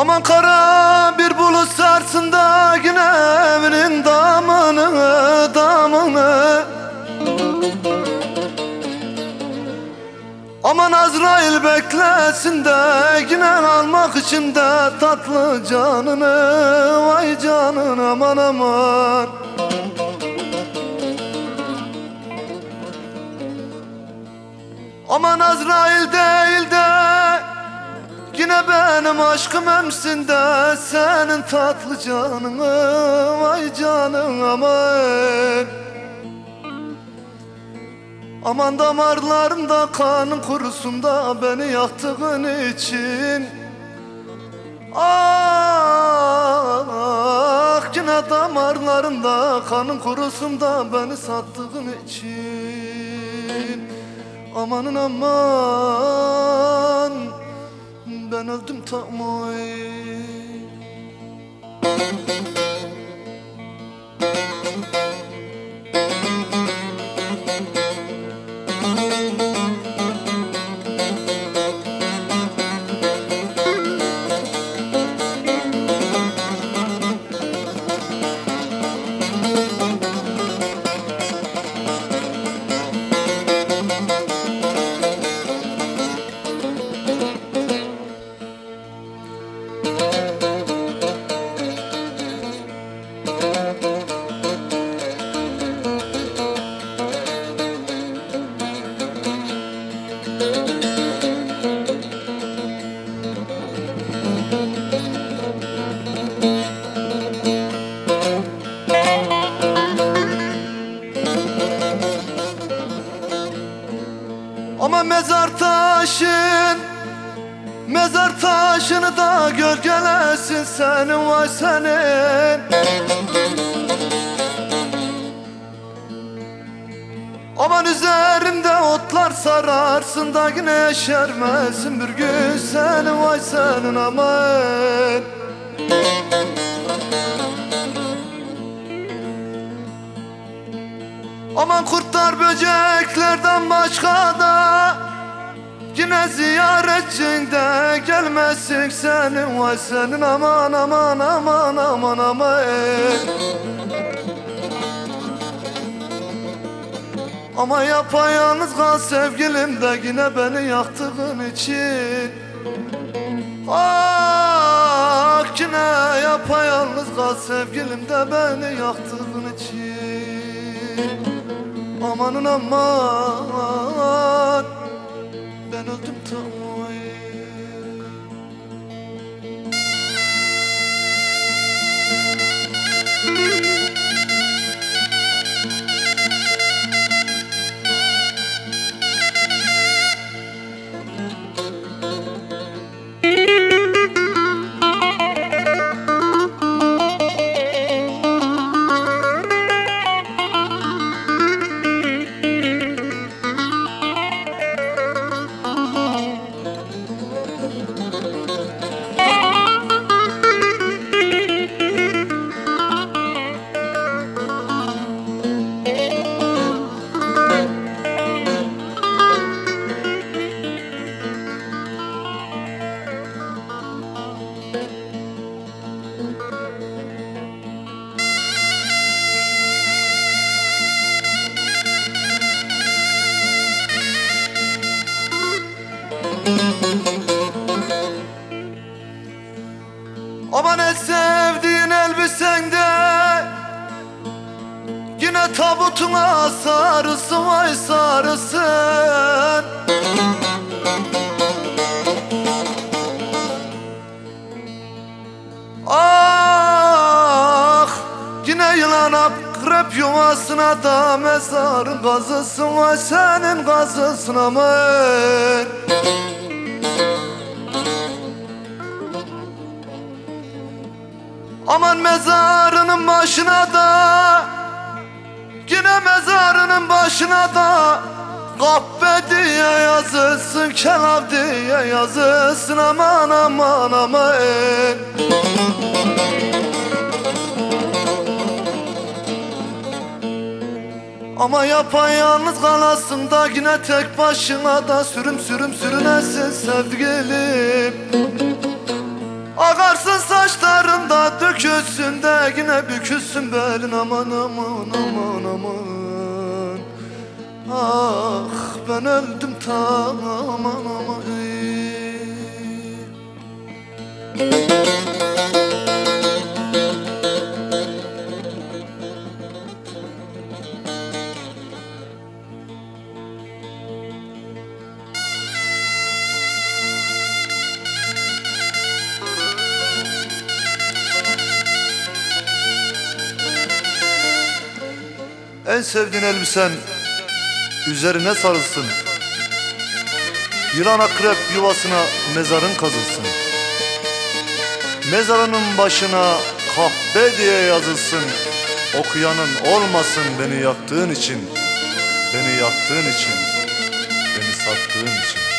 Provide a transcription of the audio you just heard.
Aman kara bir bulut sarsın da yine evinin damını damını. Aman Azrail beklesin de yine almak için de tatlı canını Vay canın aman aman. Aman Azrail değil de Yine benim aşkım emsin de Senin tatlı canını Vay canın aman Aman damarlarımda kanın kurusun da Beni yaktığın için. Ah yine damarlarımda kanın kurusun da Beni sattığın için. Amanın aman Ben öldüm tamam Ama mezar taşın Mezar taşını da gölgelesin senin vay senin. Aman üzerinde otlar sararsın da yine yeşermesin bir gün senin vay senin aman. Aman kurtlar böceklerden başka da Yine ziyaretçin de gelmesin senin Vay senin. Aman aman aman aman aman. Ama yapayalnız kal sevgilim de yine beni yaktığın için. Ah yine yapayalnız kal sevgilim de beni yaktığın için. Amanın aman Aman el sevdiğin elbisende Yine tabutuna sarısın vay sarısın Ah Yine yılan akrep yuvasına da mezarın kazısın Vay senin kazısın aman Aman mezarının başına da Yine mezarının başına da. Kahpe diye yazılsın Kelav diye yazılsın Aman aman aman. Ama yapayalnız kalasın da yine tek başına da. Sürüm sürüm sürünesin sevgilim. Agarsın saçlarında dökülsün de yine bükülsün belin aman aman aman aman Ah ben öldüm tam aman aman ey. En sevdiğin elbisen üzerine sarılsın. Yılan akrep yuvasına mezarın kazılsın. Mezarının başına kahpe diye yazılsın. Okuyanın olmasın beni yaktığın için Beni yaktığın için Beni sattığın için